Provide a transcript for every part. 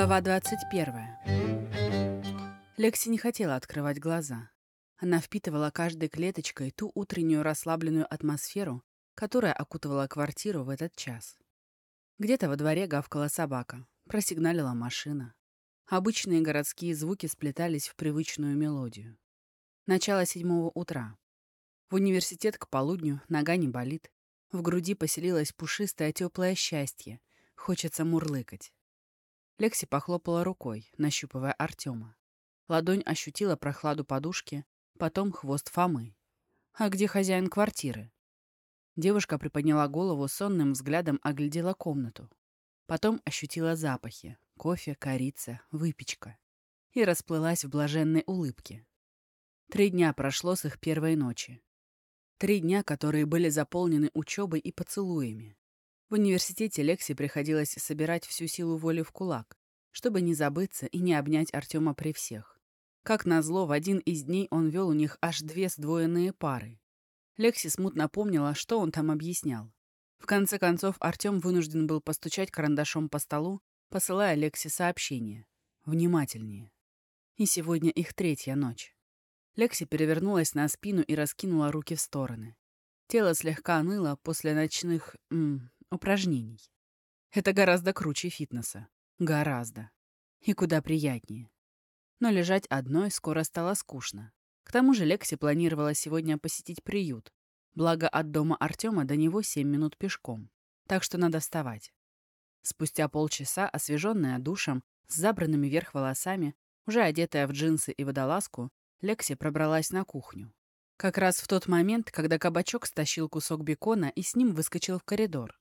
Глава 21. Лекси не хотела открывать глаза. Она впитывала каждой клеточкой ту утреннюю расслабленную атмосферу, которая окутывала квартиру в этот час. Где-то во дворе гавкала собака, просигналила машина. Обычные городские звуки сплетались в привычную мелодию. Начало седьмого утра. В университет к полудню нога не болит. В груди поселилось пушистое теплое счастье. Хочется мурлыкать. Лекси похлопала рукой, нащупывая Артема. Ладонь ощутила прохладу подушки, потом хвост Фомы. «А где хозяин квартиры?» Девушка приподняла голову, сонным взглядом оглядела комнату. Потом ощутила запахи — кофе, корица, выпечка. И расплылась в блаженной улыбке. Три дня прошло с их первой ночи. Три дня, которые были заполнены учебой и поцелуями. В университете Лекси приходилось собирать всю силу воли в кулак, чтобы не забыться и не обнять Артема при всех. Как назло, в один из дней он вел у них аж две сдвоенные пары. Лекси смутно помнила, что он там объяснял. В конце концов, Артем вынужден был постучать карандашом по столу, посылая Лекси сообщение. «Внимательнее». И сегодня их третья ночь. Лекси перевернулась на спину и раскинула руки в стороны. Тело слегка ныло после ночных... М, упражнений. Это гораздо круче фитнеса. Гораздо. И куда приятнее. Но лежать одной скоро стало скучно. К тому же Лекси планировала сегодня посетить приют. Благо от дома Артема до него семь минут пешком. Так что надо вставать. Спустя полчаса, освеженная душем, с забранными вверх волосами, уже одетая в джинсы и водолазку, Лекси пробралась на кухню. Как раз в тот момент, когда кабачок стащил кусок бекона и с ним выскочил в коридор.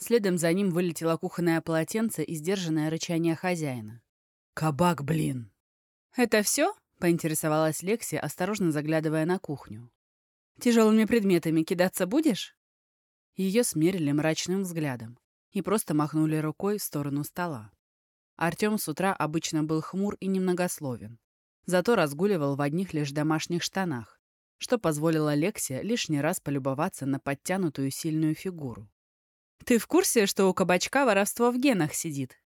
Следом за ним вылетело кухонное полотенце и сдержанное рычание хозяина. «Кабак, блин!» «Это все?» — поинтересовалась Лекси, осторожно заглядывая на кухню. «Тяжелыми предметами кидаться будешь?» Ее смерили мрачным взглядом и просто махнули рукой в сторону стола. Артем с утра обычно был хмур и немногословен. Зато разгуливал в одних лишь домашних штанах, что позволило Лексе лишний раз полюбоваться на подтянутую сильную фигуру. «Ты в курсе, что у кабачка воровство в генах сидит?»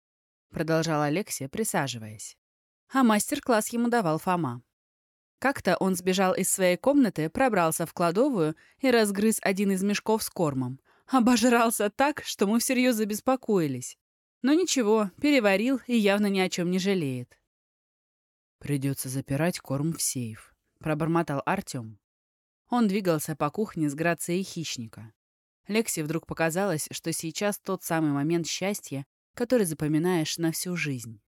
Продолжала Алексия, присаживаясь. А мастер-класс ему давал Фома. Как-то он сбежал из своей комнаты, пробрался в кладовую и разгрыз один из мешков с кормом. Обожрался так, что мы всерьез забеспокоились. Но ничего, переварил и явно ни о чем не жалеет. «Придется запирать корм в сейф», — пробормотал Артем. Он двигался по кухне с грацией хищника. Лекси вдруг показалось, что сейчас тот самый момент счастья, который запоминаешь на всю жизнь.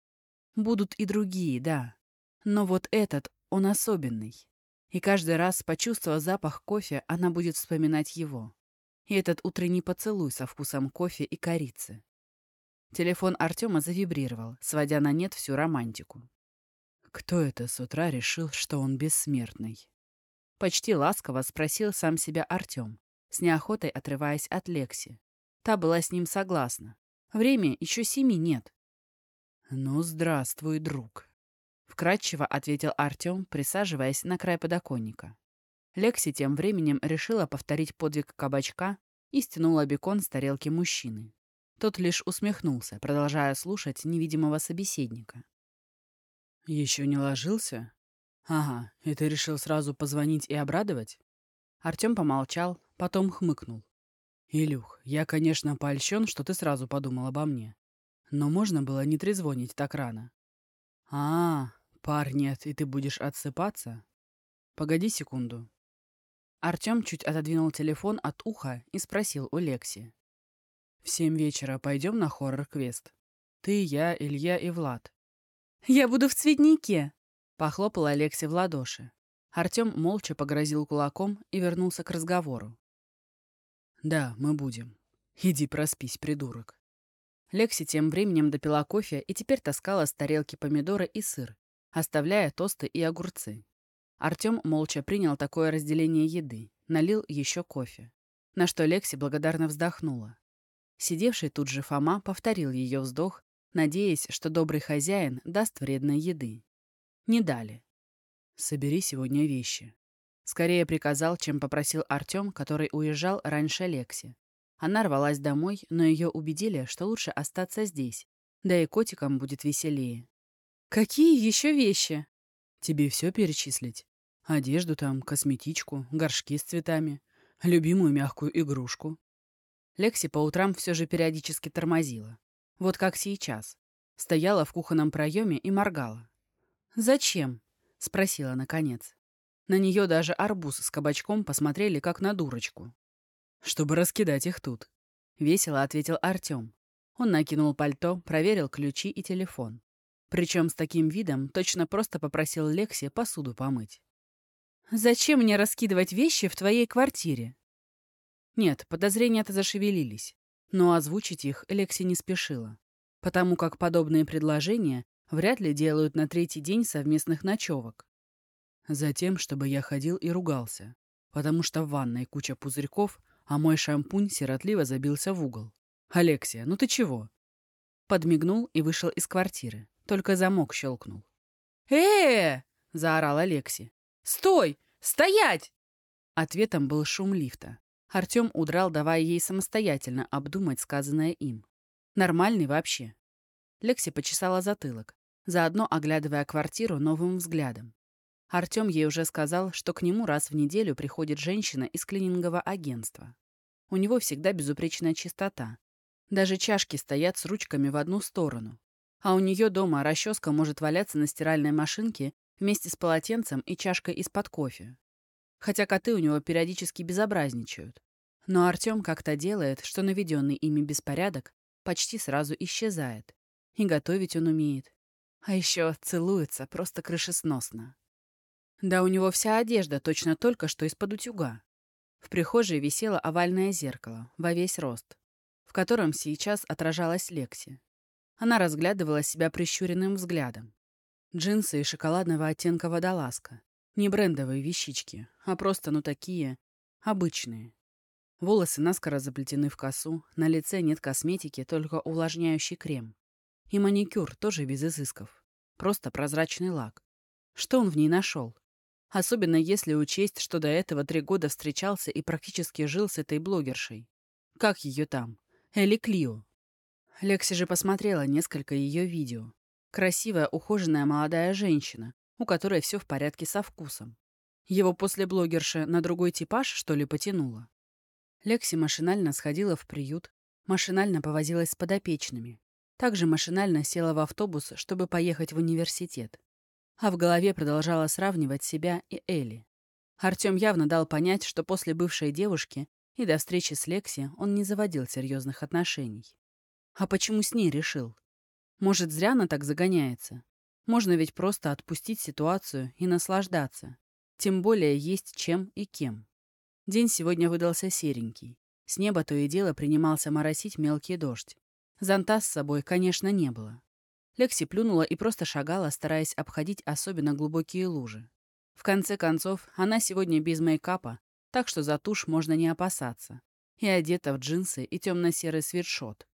Будут и другие, да. Но вот этот, он особенный. И каждый раз, почувствовав запах кофе, она будет вспоминать его. И этот утренний поцелуй со вкусом кофе и корицы. Телефон Артема завибрировал, сводя на нет всю романтику. Кто это с утра решил, что он бессмертный? Почти ласково спросил сам себя Артем, с неохотой отрываясь от Лекси. Та была с ним согласна. Время еще семи нет. «Ну, здравствуй, друг», — вкратчиво ответил Артем, присаживаясь на край подоконника. Лекси тем временем решила повторить подвиг кабачка и стянула бекон с тарелки мужчины. Тот лишь усмехнулся, продолжая слушать невидимого собеседника. «Еще не ложился? Ага, и ты решил сразу позвонить и обрадовать?» Артем помолчал, потом хмыкнул. «Илюх, я, конечно, польщен, что ты сразу подумал обо мне. Но можно было не трезвонить так рано». «А, пар нет, и ты будешь отсыпаться? Погоди секунду». Артем чуть отодвинул телефон от уха и спросил у Лекси. «В семь вечера пойдем на хоррор-квест? Ты, я, Илья и Влад». «Я буду в цветнике!» — похлопала Лекси в ладоши. Артем молча погрозил кулаком и вернулся к разговору. «Да, мы будем. Иди проспись, придурок». Лекси тем временем допила кофе и теперь таскала с тарелки помидоры и сыр, оставляя тосты и огурцы. Артем молча принял такое разделение еды, налил еще кофе, на что Лекси благодарно вздохнула. Сидевший тут же Фома повторил ее вздох, надеясь, что добрый хозяин даст вредной еды. Не дали. «Собери сегодня вещи». Скорее приказал, чем попросил Артем, который уезжал раньше Лекси. Она рвалась домой, но ее убедили, что лучше остаться здесь, Да и котикам будет веселее. «Какие еще вещи?» «Тебе все перечислить? Одежду там, косметичку, горшки с цветами, любимую мягкую игрушку». Лекси по утрам все же периодически тормозила. Вот как сейчас. Стояла в кухонном проеме и моргала. «Зачем?» — спросила наконец. На нее даже арбуз с кабачком посмотрели как на дурочку. «Чтобы раскидать их тут», — весело ответил Артем. Он накинул пальто, проверил ключи и телефон. Причем с таким видом точно просто попросил Лекси посуду помыть. «Зачем мне раскидывать вещи в твоей квартире?» Нет, подозрения-то зашевелились. Но озвучить их Лекси не спешила, потому как подобные предложения вряд ли делают на третий день совместных ночевок. Затем, чтобы я ходил и ругался, потому что в ванной куча пузырьков, а мой шампунь сиротливо забился в угол. «Алексия, ну ты чего?» Подмигнул и вышел из квартиры. Только замок щелкнул. э, заорал Алекси. «Стой! Стоять!» Ответом был шум лифта. Артем удрал, давая ей самостоятельно обдумать сказанное им. Нормальный вообще. Лекси почесала затылок, заодно оглядывая квартиру новым взглядом. Артем ей уже сказал, что к нему раз в неделю приходит женщина из клинингового агентства. У него всегда безупречная чистота. Даже чашки стоят с ручками в одну сторону. А у нее дома расческа может валяться на стиральной машинке вместе с полотенцем и чашкой из-под кофе. Хотя коты у него периодически безобразничают. Но Артем как-то делает, что наведенный ими беспорядок почти сразу исчезает. И готовить он умеет. А еще целуется просто крышесносно. Да у него вся одежда точно только что из-под утюга. В прихожей висело овальное зеркало во весь рост, в котором сейчас отражалась Лекси. Она разглядывала себя прищуренным взглядом. Джинсы и шоколадного оттенка водолазка. Не брендовые вещички, а просто, ну, такие, обычные. Волосы наскоро заплетены в косу, на лице нет косметики, только увлажняющий крем. И маникюр тоже без изысков. Просто прозрачный лак. Что он в ней нашел? Особенно если учесть, что до этого три года встречался и практически жил с этой блогершей. Как ее там? Элли Клио. Лекси же посмотрела несколько ее видео. Красивая, ухоженная молодая женщина, у которой все в порядке со вкусом. Его после блогерши на другой типаж, что ли, потянуло? Лекси машинально сходила в приют, машинально повозилась с подопечными. Также машинально села в автобус, чтобы поехать в университет а в голове продолжала сравнивать себя и Элли. Артем явно дал понять, что после бывшей девушки и до встречи с Лекси он не заводил серьезных отношений. А почему с ней решил? Может, зря она так загоняется? Можно ведь просто отпустить ситуацию и наслаждаться. Тем более есть чем и кем. День сегодня выдался серенький. С неба то и дело принимался моросить мелкий дождь. Зонта с собой, конечно, не было. Лекси плюнула и просто шагала, стараясь обходить особенно глубокие лужи. В конце концов, она сегодня без мейкапа, так что за тушь можно не опасаться. И одета в джинсы и темно-серый свитшот.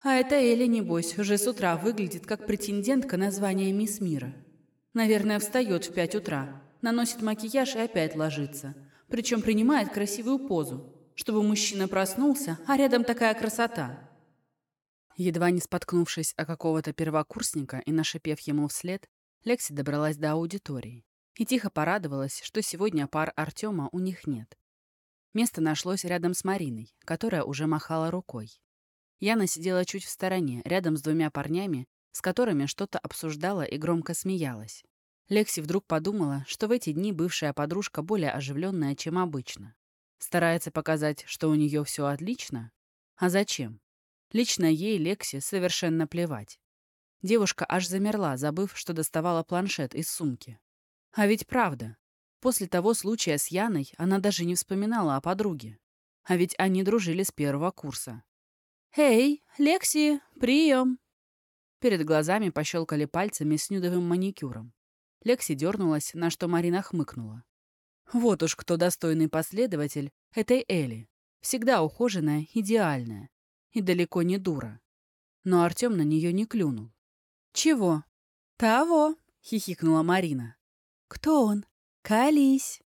А эта Элли, небось, уже с утра выглядит как претендентка на звание Мисс Мира. Наверное, встает в пять утра, наносит макияж и опять ложится. Причем принимает красивую позу, чтобы мужчина проснулся, а рядом такая красота. Едва не споткнувшись о какого-то первокурсника и нашипев ему вслед, Лекси добралась до аудитории и тихо порадовалась, что сегодня пар Артема у них нет. Место нашлось рядом с Мариной, которая уже махала рукой. Яна сидела чуть в стороне, рядом с двумя парнями, с которыми что-то обсуждала и громко смеялась. Лекси вдруг подумала, что в эти дни бывшая подружка более оживленная, чем обычно. Старается показать, что у нее все отлично? А зачем? Лично ей, Лекси, совершенно плевать. Девушка аж замерла, забыв, что доставала планшет из сумки. А ведь правда. После того случая с Яной она даже не вспоминала о подруге. А ведь они дружили с первого курса. «Эй, Лекси, прием!» Перед глазами пощелкали пальцами с нюдовым маникюром. Лекси дернулась, на что Марина хмыкнула. Вот уж кто достойный последователь этой Эли. Всегда ухоженная, идеальная и далеко не дура. Но Артем на нее не клюнул. «Чего?» «Того!» — хихикнула Марина. «Кто он? Колись!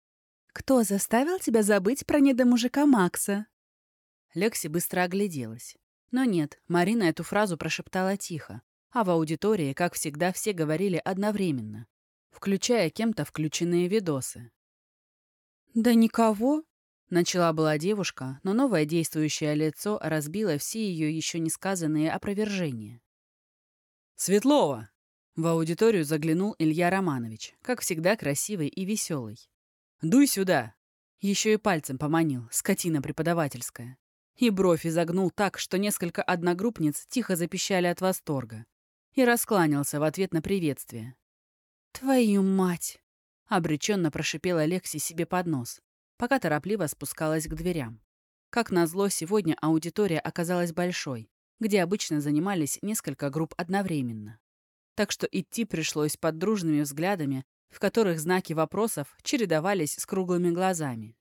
Кто заставил тебя забыть про недомужика Макса?» Лекси быстро огляделась. Но нет, Марина эту фразу прошептала тихо, а в аудитории, как всегда, все говорили одновременно, включая кем-то включенные видосы. «Да никого!» — начала была девушка, но новое действующее лицо разбило все ее еще не сказанные опровержения. «Светлова!» В аудиторию заглянул Илья Романович, как всегда красивый и веселый. «Дуй сюда!» Еще и пальцем поманил, скотина преподавательская. И бровь изогнул так, что несколько одногруппниц тихо запищали от восторга. И раскланялся в ответ на приветствие. «Твою мать!» — обреченно прошипела Лекси себе под нос, пока торопливо спускалась к дверям. Как назло, сегодня аудитория оказалась большой, где обычно занимались несколько групп одновременно. Так что идти пришлось под дружными взглядами, в которых знаки вопросов чередовались с круглыми глазами.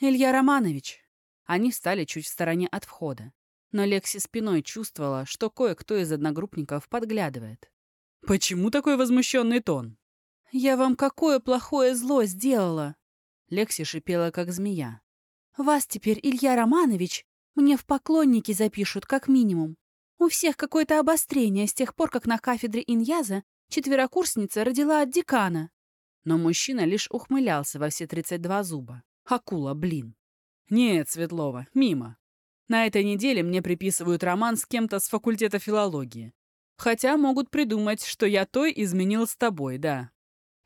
«Илья Романович!» Они встали чуть в стороне от входа. Но Лекси спиной чувствовала, что кое-кто из одногруппников подглядывает. «Почему такой возмущенный тон?» «Я вам какое плохое зло сделала?» Лекси шипела, как змея. «Вас теперь, Илья Романович, мне в поклонники запишут, как минимум. У всех какое-то обострение с тех пор, как на кафедре Иньяза четверокурсница родила от декана». Но мужчина лишь ухмылялся во все 32 зуба. Акула, блин. «Нет, Светлова, мимо. На этой неделе мне приписывают роман с кем-то с факультета филологии. Хотя могут придумать, что я той изменил с тобой, да».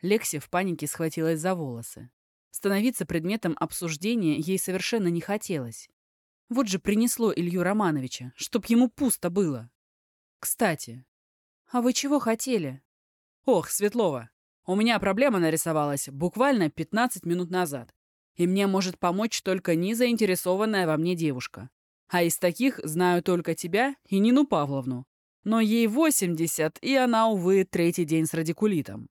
Лекси в панике схватилась за волосы. Становиться предметом обсуждения ей совершенно не хотелось. Вот же принесло Илью Романовича, чтоб ему пусто было. Кстати, а вы чего хотели? Ох, Светлова, у меня проблема нарисовалась буквально 15 минут назад и мне может помочь только незаинтересованная во мне девушка. А из таких знаю только тебя и Нину Павловну. Но ей 80, и она, увы, третий день с радикулитом.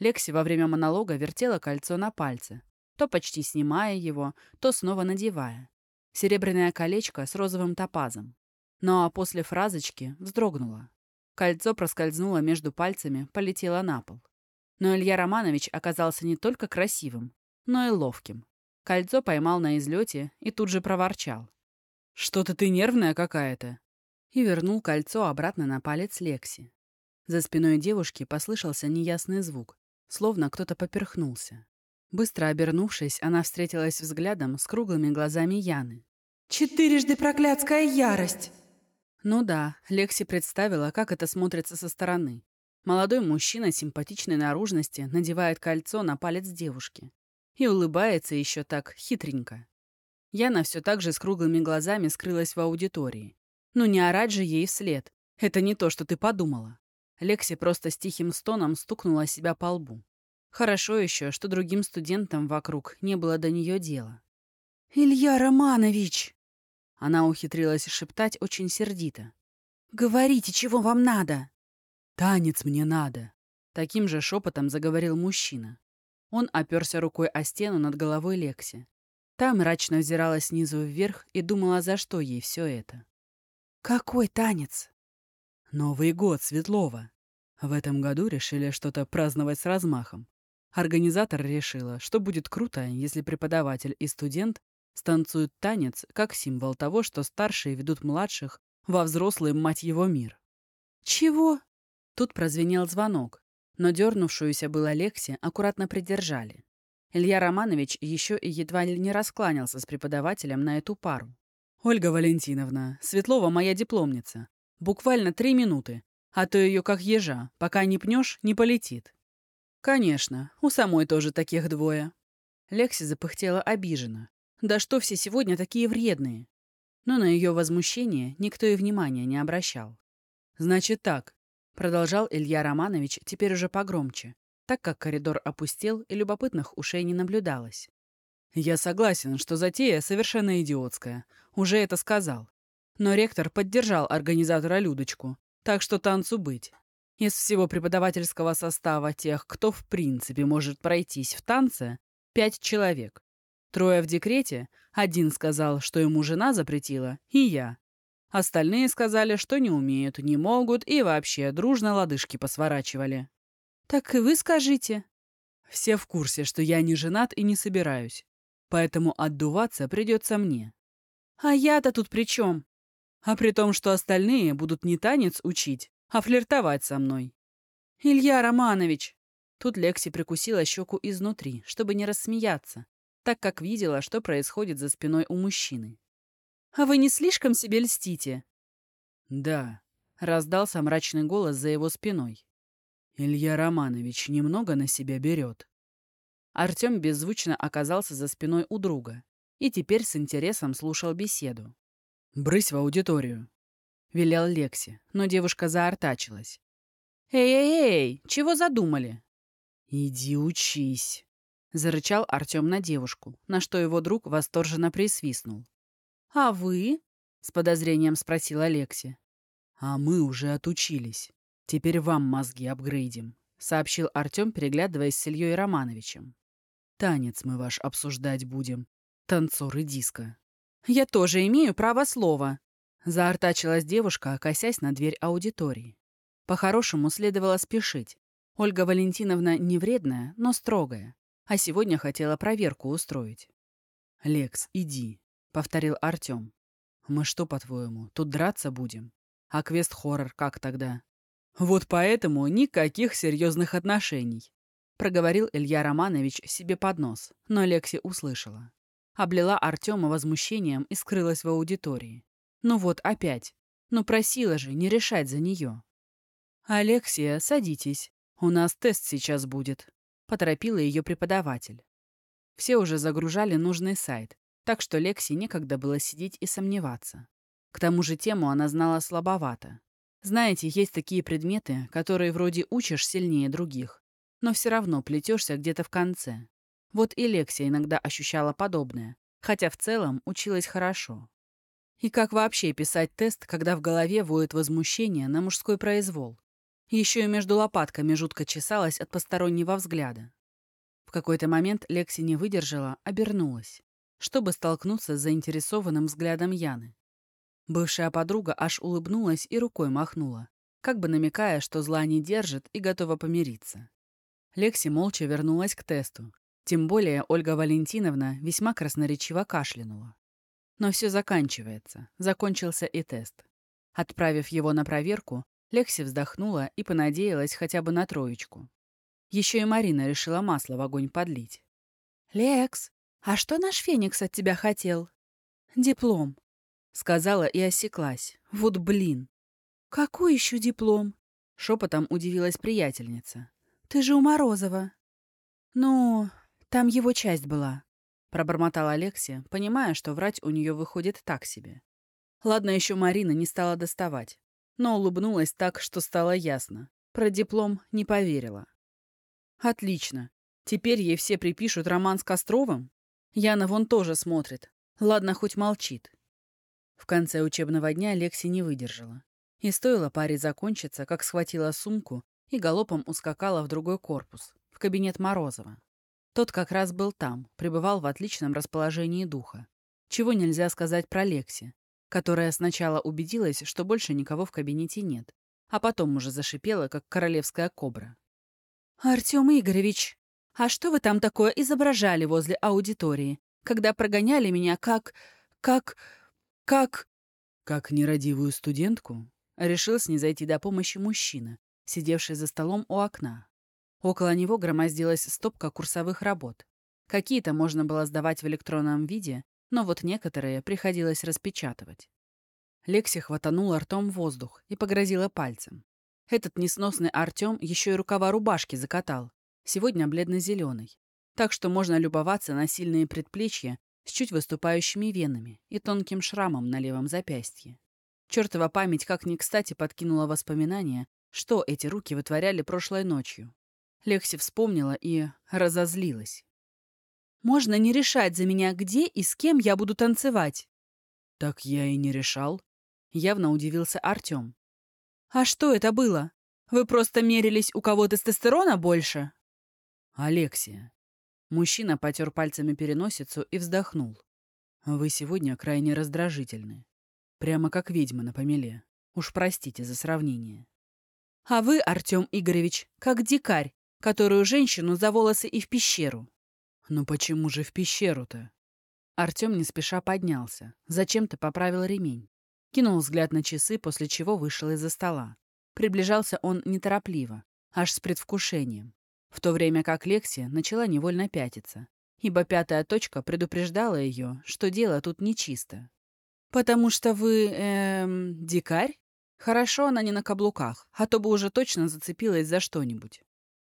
Лекси во время монолога вертела кольцо на пальце, то почти снимая его, то снова надевая. Серебряное колечко с розовым топазом. Ну а после фразочки вздрогнула. Кольцо проскользнуло между пальцами, полетело на пол. Но Илья Романович оказался не только красивым, но и ловким. Кольцо поймал на излете и тут же проворчал. «Что-то ты нервная какая-то!» И вернул кольцо обратно на палец Лекси. За спиной девушки послышался неясный звук, словно кто-то поперхнулся. Быстро обернувшись, она встретилась взглядом с круглыми глазами Яны. «Четырежды проклятская ярость!» Ну да, Лекси представила, как это смотрится со стороны. Молодой мужчина симпатичной наружности надевает кольцо на палец девушки. И улыбается еще так хитренько. Яна все так же с круглыми глазами скрылась в аудитории. Ну не орать же ей вслед. Это не то, что ты подумала. Лекси просто с тихим стоном стукнула себя по лбу. Хорошо еще, что другим студентам вокруг не было до нее дела. «Илья Романович!» Она ухитрилась шептать очень сердито. «Говорите, чего вам надо?» «Танец мне надо!» Таким же шепотом заговорил мужчина. Он оперся рукой о стену над головой Лекси. Та мрачно взирала снизу вверх и думала, за что ей все это. «Какой танец?» «Новый год, Светлова. В этом году решили что-то праздновать с размахом. Организатор решила, что будет круто, если преподаватель и студент станцуют танец как символ того, что старшие ведут младших во взрослый, мать его, мир. «Чего?» Тут прозвенел звонок, но дернувшуюся было Лекси аккуратно придержали. Илья Романович еще и едва ли не раскланялся с преподавателем на эту пару. «Ольга Валентиновна, Светлова моя дипломница. Буквально три минуты, а то ее как ежа, пока не пнешь, не полетит». «Конечно, у самой тоже таких двое». Лекси запыхтела обиженно. «Да что все сегодня такие вредные?» Но на ее возмущение никто и внимания не обращал. «Значит так, Продолжал Илья Романович теперь уже погромче, так как коридор опустел и любопытных ушей не наблюдалось. «Я согласен, что затея совершенно идиотская. Уже это сказал. Но ректор поддержал организатора Людочку, так что танцу быть. Из всего преподавательского состава тех, кто в принципе может пройтись в танце, пять человек. Трое в декрете, один сказал, что ему жена запретила, и я. Остальные сказали, что не умеют, не могут и вообще дружно лодыжки посворачивали. «Так и вы скажите». Все в курсе, что я не женат и не собираюсь. Поэтому отдуваться придется мне. А я-то тут при чем? А при том, что остальные будут не танец учить, а флиртовать со мной. Илья Романович! Тут Лекси прикусила щеку изнутри, чтобы не рассмеяться, так как видела, что происходит за спиной у мужчины. «А вы не слишком себе льстите?» «Да», — раздался мрачный голос за его спиной. «Илья Романович немного на себя берет». Артем беззвучно оказался за спиной у друга и теперь с интересом слушал беседу. «Брысь в аудиторию», — велел Лекси, но девушка заортачилась. «Эй-эй-эй, чего задумали?» «Иди учись», — зарычал Артем на девушку, на что его друг восторженно присвистнул. «А вы?» — с подозрением спросил Алекси. «А мы уже отучились. Теперь вам мозги апгрейдим», — сообщил Артем, переглядываясь с Ильей Романовичем. «Танец мы ваш обсуждать будем. Танцоры диска». «Я тоже имею право слова», — заортачилась девушка, косясь на дверь аудитории. По-хорошему следовало спешить. Ольга Валентиновна не вредная, но строгая. А сегодня хотела проверку устроить. «Лекс, иди», — повторил Артем. «Мы что, по-твоему, тут драться будем? А квест-хоррор как тогда?» «Вот поэтому никаких серьезных отношений», — проговорил Илья Романович себе под нос, но Лекси услышала. Облила Артема возмущением и скрылась в аудитории. Ну вот опять. Ну просила же не решать за нее. «Алексия, садитесь. У нас тест сейчас будет», — поторопила ее преподаватель. Все уже загружали нужный сайт, так что Лекси некогда было сидеть и сомневаться. К тому же тему она знала слабовато. Знаете, есть такие предметы, которые вроде учишь сильнее других, но все равно плетешься где-то в конце. Вот и Лекси иногда ощущала подобное, хотя в целом училась хорошо. И как вообще писать тест, когда в голове воет возмущение на мужской произвол? Еще и между лопатками жутко чесалась от постороннего взгляда. В какой-то момент Лекси не выдержала, обернулась, чтобы столкнуться с заинтересованным взглядом Яны. Бывшая подруга аж улыбнулась и рукой махнула, как бы намекая, что зла не держит и готова помириться. Лекси молча вернулась к тесту. Тем более Ольга Валентиновна весьма красноречиво кашлянула. Но все заканчивается. Закончился и тест. Отправив его на проверку, Лекси вздохнула и понадеялась хотя бы на троечку. Еще и Марина решила масло в огонь подлить. «Лекс, а что наш Феникс от тебя хотел?» «Диплом», — сказала и осеклась. «Вот блин». «Какой еще диплом?» — шепотом удивилась приятельница. «Ты же у Морозова». «Ну, там его часть была», — пробормотала Алексия, понимая, что врать у нее выходит так себе. Ладно, еще Марина не стала доставать но улыбнулась так, что стало ясно. Про диплом не поверила. Отлично. Теперь ей все припишут роман с Костровым? Яна вон тоже смотрит. Ладно, хоть молчит. В конце учебного дня Лекси не выдержала. И стоило паре закончиться, как схватила сумку и галопом ускакала в другой корпус, в кабинет Морозова. Тот как раз был там, пребывал в отличном расположении духа. Чего нельзя сказать про Лекси, которая сначала убедилась, что больше никого в кабинете нет, а потом уже зашипела, как королевская кобра. «Артем Игоревич, а что вы там такое изображали возле аудитории, когда прогоняли меня как... как... как...» «Как нерадивую студентку?» Решил снизойти до помощи мужчина, сидевший за столом у окна. Около него громоздилась стопка курсовых работ. Какие-то можно было сдавать в электронном виде, но вот некоторые приходилось распечатывать. Лекси хватанула ртом воздух и погрозила пальцем. Этот несносный Артем еще и рукава рубашки закатал, сегодня бледно-зеленый. Так что можно любоваться на сильные предплечья с чуть выступающими венами и тонким шрамом на левом запястье. Чертова память как ни кстати подкинула воспоминания, что эти руки вытворяли прошлой ночью. Лекси вспомнила и разозлилась. Можно не решать за меня, где и с кем я буду танцевать. Так я и не решал. Явно удивился Артем. А что это было? Вы просто мерились, у кого тестостерона больше? Алексия. Мужчина потер пальцами переносицу и вздохнул. Вы сегодня крайне раздражительны. Прямо как ведьма на помеле. Уж простите за сравнение. А вы, Артем Игоревич, как дикарь, которую женщину за волосы и в пещеру. «Ну почему же в пещеру-то?» Артем не спеша поднялся, зачем-то поправил ремень. Кинул взгляд на часы, после чего вышел из-за стола. Приближался он неторопливо, аж с предвкушением, в то время как Лекси начала невольно пятиться, ибо пятая точка предупреждала ее, что дело тут нечисто. «Потому что вы, эм, дикарь? Хорошо она не на каблуках, а то бы уже точно зацепилась за что-нибудь».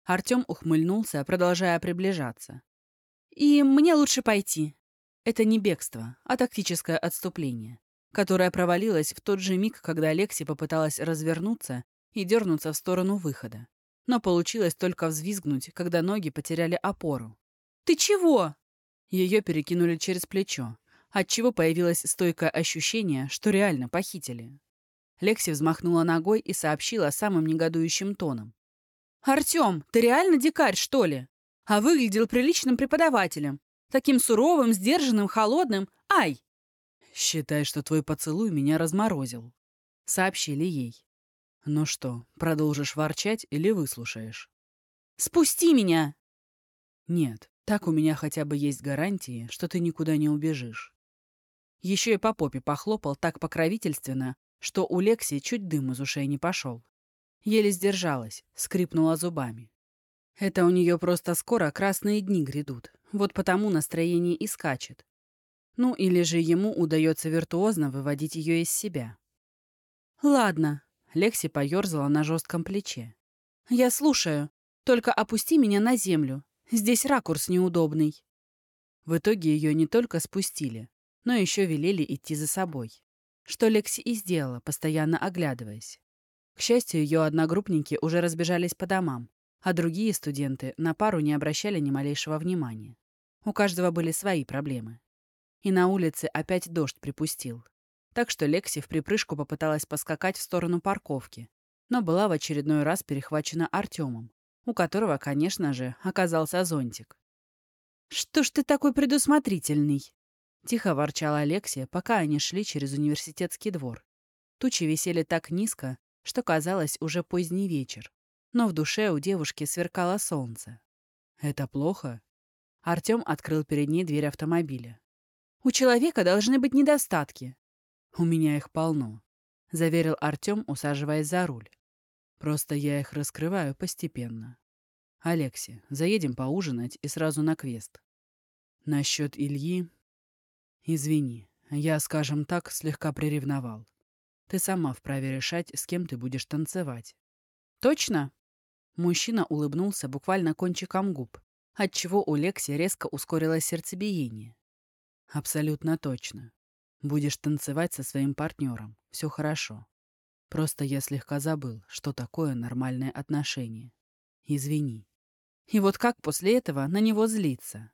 Артем ухмыльнулся, продолжая приближаться. «И мне лучше пойти». Это не бегство, а тактическое отступление, которое провалилось в тот же миг, когда Лекси попыталась развернуться и дернуться в сторону выхода. Но получилось только взвизгнуть, когда ноги потеряли опору. «Ты чего?» Ее перекинули через плечо, отчего появилось стойкое ощущение, что реально похитили. Лекси взмахнула ногой и сообщила самым негодующим тоном. «Артем, ты реально дикарь, что ли? А выглядел приличным преподавателем. Таким суровым, сдержанным, холодным. Ай!» «Считай, что твой поцелуй меня разморозил», — сообщили ей. «Ну что, продолжишь ворчать или выслушаешь?» «Спусти меня!» «Нет, так у меня хотя бы есть гарантии, что ты никуда не убежишь». Еще и по попе похлопал так покровительственно, что у Лекси чуть дым из ушей не пошел. Еле сдержалась, скрипнула зубами. Это у нее просто скоро красные дни грядут, вот потому настроение и скачет. Ну или же ему удается виртуозно выводить ее из себя. «Ладно», Лекси поерзала на жестком плече. «Я слушаю. Только опусти меня на землю. Здесь ракурс неудобный». В итоге ее не только спустили, но еще велели идти за собой. Что Лекси и сделала, постоянно оглядываясь. К счастью, ее одногруппники уже разбежались по домам, а другие студенты на пару не обращали ни малейшего внимания. У каждого были свои проблемы. И на улице опять дождь припустил так что Лекси в припрыжку попыталась поскакать в сторону парковки, но была в очередной раз перехвачена Артемом, у которого, конечно же, оказался зонтик. «Что ж ты такой предусмотрительный?» Тихо ворчала Алексия, пока они шли через университетский двор. Тучи висели так низко, что казалось уже поздний вечер. Но в душе у девушки сверкало солнце. «Это плохо?» Артем открыл перед ней дверь автомобиля. «У человека должны быть недостатки. «У меня их полно», — заверил Артем, усаживаясь за руль. «Просто я их раскрываю постепенно. Алекси, заедем поужинать и сразу на квест. Насчет Ильи... Извини, я, скажем так, слегка приревновал. Ты сама вправе решать, с кем ты будешь танцевать». «Точно?» Мужчина улыбнулся буквально кончиком губ, отчего у Лекси резко ускорилось сердцебиение. «Абсолютно точно. Будешь танцевать со своим партнером. Все хорошо. Просто я слегка забыл, что такое нормальное отношение. Извини. И вот как после этого на него злиться?